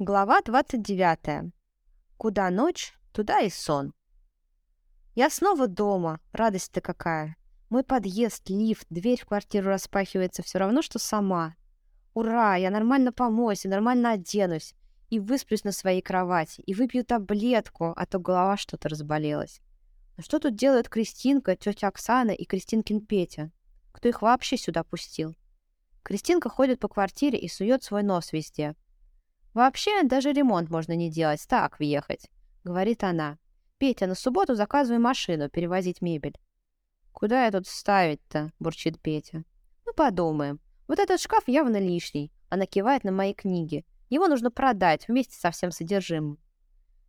Глава 29. Куда ночь, туда и сон. Я снова дома. Радость-то какая. Мой подъезд, лифт, дверь в квартиру распахивается все равно, что сама. Ура, я нормально помоюсь и нормально оденусь. И высплюсь на своей кровати, и выпью таблетку, а то голова что-то разболелась. Но что тут делают Кристинка, тетя Оксана и Кристинкин Петя? Кто их вообще сюда пустил? Кристинка ходит по квартире и сует свой нос везде. «Вообще, даже ремонт можно не делать, так въехать», — говорит она. «Петя, на субботу заказывай машину, перевозить мебель». «Куда я тут ставить-то?» — бурчит Петя. «Ну, подумаем. Вот этот шкаф явно лишний». Она кивает на мои книги. Его нужно продать вместе со всем содержимым.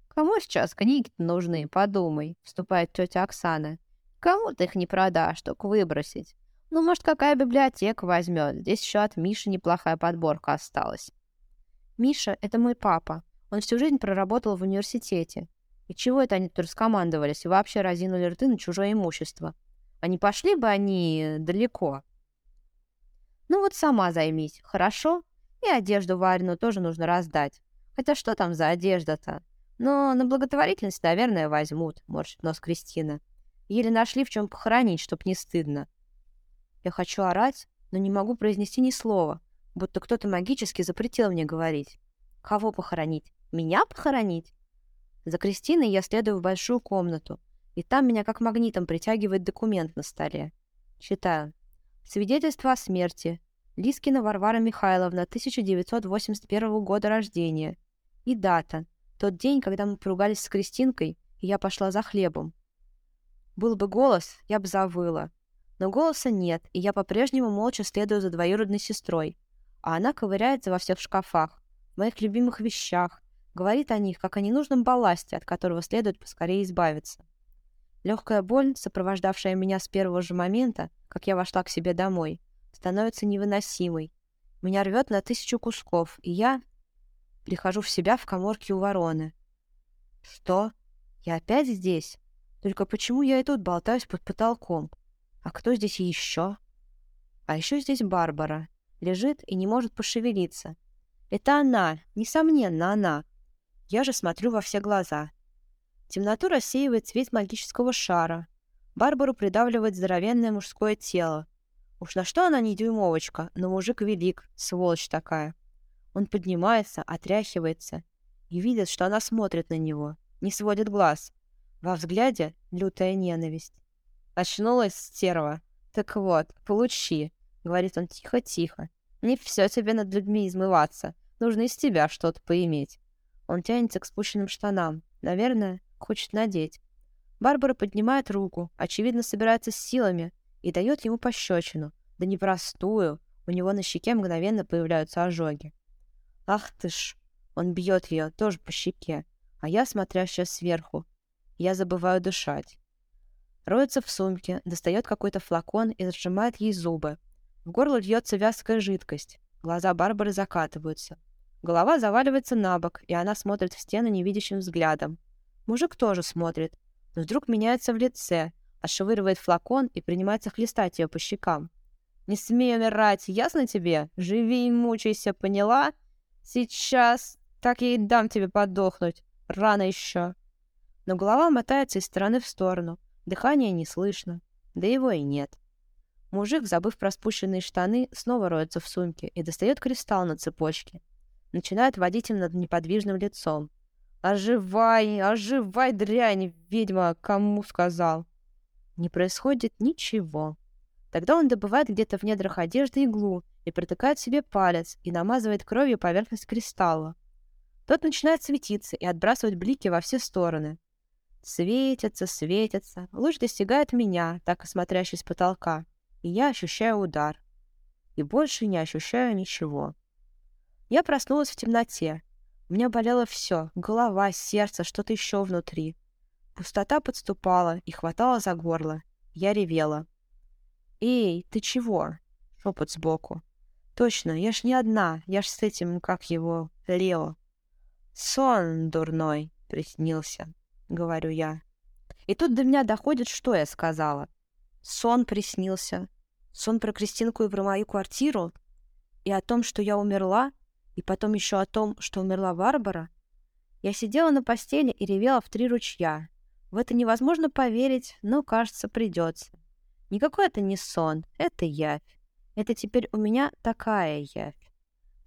«Кому сейчас книги нужны, подумай», — вступает тетя Оксана. «Кому ты их не продашь, только выбросить. Ну, может, какая библиотека возьмет. Здесь еще от Миши неплохая подборка осталась». Миша — это мой папа. Он всю жизнь проработал в университете. И чего это они тут раскомандовались и вообще разинули рты на чужое имущество? А не пошли бы они далеко? Ну вот сама займись, хорошо? И одежду Варину тоже нужно раздать. Хотя что там за одежда-то? Но на благотворительность, наверное, возьмут, морщит нос Кристина. Еле нашли, в чем похоронить, чтоб не стыдно. Я хочу орать, но не могу произнести ни слова будто кто-то магически запретил мне говорить. Кого похоронить? Меня похоронить? За Кристиной я следую в большую комнату, и там меня как магнитом притягивает документ на столе. Читаю. Свидетельство о смерти. Лискина Варвара Михайловна, 1981 года рождения. И дата. Тот день, когда мы поругались с Кристинкой, и я пошла за хлебом. Был бы голос, я бы завыла. Но голоса нет, и я по-прежнему молча следую за двоюродной сестрой, а она ковыряется во всех шкафах, в моих любимых вещах, говорит о них, как о ненужном балласте, от которого следует поскорее избавиться. Легкая боль, сопровождавшая меня с первого же момента, как я вошла к себе домой, становится невыносимой. Меня рвет на тысячу кусков, и я прихожу в себя в коморке у вороны. Что? Я опять здесь? Только почему я и тут болтаюсь под потолком? А кто здесь еще? А еще здесь Барбара лежит и не может пошевелиться. Это она, несомненно, она. Я же смотрю во все глаза. Темноту рассеивает цвет магического шара. Барбару придавливает здоровенное мужское тело. Уж на что она не дюймовочка, но мужик велик, сволочь такая. Он поднимается, отряхивается и видит, что она смотрит на него, не сводит глаз. Во взгляде лютая ненависть. Очнулась стерва. Так вот, получи. — говорит он тихо-тихо. «Не все тебе над людьми измываться. Нужно из тебя что-то поиметь». Он тянется к спущенным штанам. Наверное, хочет надеть. Барбара поднимает руку, очевидно, собирается с силами, и дает ему пощечину. Да непростую. У него на щеке мгновенно появляются ожоги. «Ах ты ж!» Он бьет ее тоже по щеке, а я, смотрящая сверху, я забываю дышать. Роется в сумке, достает какой-то флакон и сжимает ей зубы, в горло льется вязкая жидкость. Глаза Барбары закатываются. Голова заваливается на бок, и она смотрит в стену невидящим взглядом. Мужик тоже смотрит, но вдруг меняется в лице, отшвыривает флакон и принимается хлестать ее по щекам. «Не смей умирать, ясно тебе? Живи и мучайся, поняла? Сейчас так я и дам тебе подохнуть. Рано еще». Но голова мотается из стороны в сторону. Дыхания не слышно. Да его и нет. Мужик, забыв про спущенные штаны, снова роется в сумке и достает кристалл на цепочке. Начинает водить им над неподвижным лицом. «Оживай! Оживай, дрянь, ведьма! Кому сказал?» Не происходит ничего. Тогда он добывает где-то в недрах одежды иглу и протыкает себе палец и намазывает кровью поверхность кристалла. Тот начинает светиться и отбрасывать блики во все стороны. Светится, светится. Луч достигает меня, так и смотрящий с потолка и я ощущаю удар. И больше не ощущаю ничего. Я проснулась в темноте. У меня болело все — голова, сердце, что-то еще внутри. Пустота подступала и хватала за горло. Я ревела. «Эй, ты чего?» — шепот сбоку. «Точно, я ж не одна, я ж с этим, как его, Лео». «Сон дурной приснился», — говорю я. И тут до меня доходит, что я сказала. Сон приснился. Сон про Кристинку и про мою квартиру. И о том, что я умерла, И потом еще о том, что умерла Барбара. Я сидела на постели и ревела в три ручья. В это невозможно поверить, но, кажется, придется. Никакой это не сон, это явь. Это теперь у меня такая явь.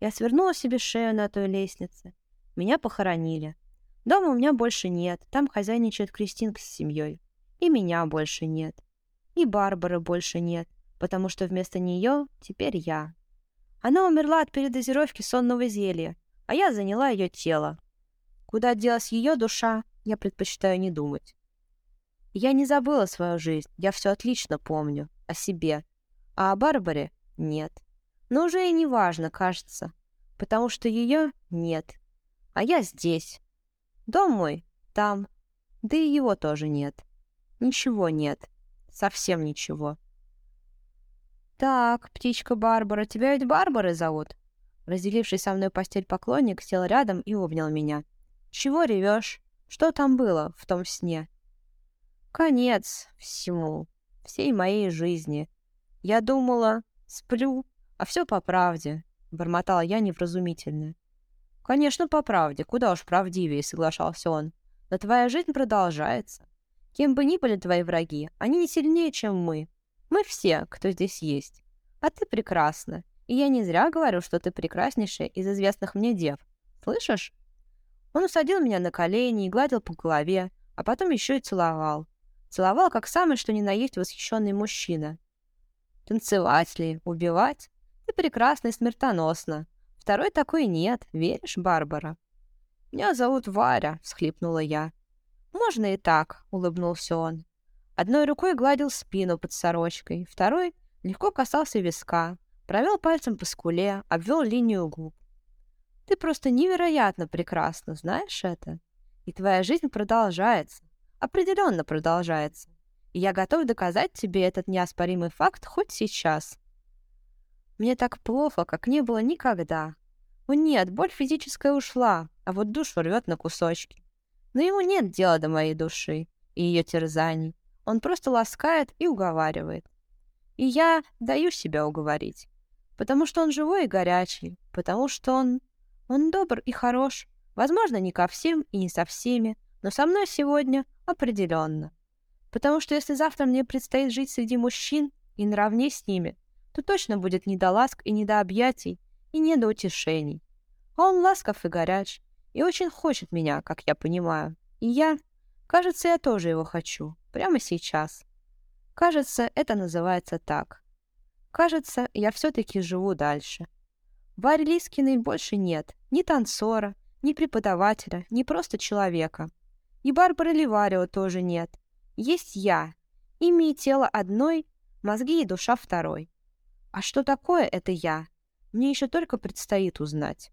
Я свернула себе шею на той лестнице. Меня похоронили. Дома у меня больше нет, там хозяйничает Кристинка с семьей. И меня больше нет. И Барбары больше нет, потому что вместо нее теперь я. Она умерла от передозировки сонного зелья, а я заняла ее тело. Куда делась ее душа, я предпочитаю не думать. Я не забыла свою жизнь, я все отлично помню, о себе. А о Барбаре нет. Но уже и не важно, кажется, потому что ее нет. А я здесь. Дом мой там, да и его тоже нет. Ничего нет. Совсем ничего. «Так, птичка Барбара, тебя ведь Барбарой зовут?» Разделивший со мной постель поклонник сел рядом и обнял меня. «Чего ревешь? Что там было в том сне?» «Конец всему, всей моей жизни. Я думала, сплю, а все по правде», — бормотала я невразумительно. «Конечно, по правде, куда уж правдивее», — соглашался он. «Но твоя жизнь продолжается. Кем бы ни были твои враги, они не сильнее, чем мы. Мы все, кто здесь есть. А ты прекрасна. И я не зря говорю, что ты прекраснейшая из известных мне дев. Слышишь? Он усадил меня на колени и гладил по голове, а потом еще и целовал. Целовал, как самый что ни на есть восхищенный мужчина. Танцевать ли, убивать? Ты прекрасна и смертоносна. Второй такой нет, веришь, Барбара? Меня зовут Варя, всхлипнула я. «Можно и так», — улыбнулся он. Одной рукой гладил спину под сорочкой, второй легко касался виска, провел пальцем по скуле, обвел линию губ. «Ты просто невероятно прекрасна, знаешь это? И твоя жизнь продолжается, определенно продолжается. И я готов доказать тебе этот неоспоримый факт хоть сейчас». Мне так плохо, как не было никогда. О нет, боль физическая ушла, а вот душу рвет на кусочки. Но ему нет дела до моей души и ее терзаний. Он просто ласкает и уговаривает. И я даю себя уговорить. Потому что он живой и горячий. Потому что он... Он добр и хорош. Возможно, не ко всем и не со всеми. Но со мной сегодня определенно. Потому что если завтра мне предстоит жить среди мужчин и наравне с ними, то точно будет не до ласк и не до объятий, и не до утешений. А он ласков и горяч, и очень хочет меня, как я понимаю. И я... Кажется, я тоже его хочу. Прямо сейчас. Кажется, это называется так. Кажется, я все-таки живу дальше. Варь Лискиной больше нет. Ни танцора, ни преподавателя, ни просто человека. И Барбары Ливарио тоже нет. Есть я. Имя и тело одной, мозги и душа второй. А что такое это я? Мне еще только предстоит узнать.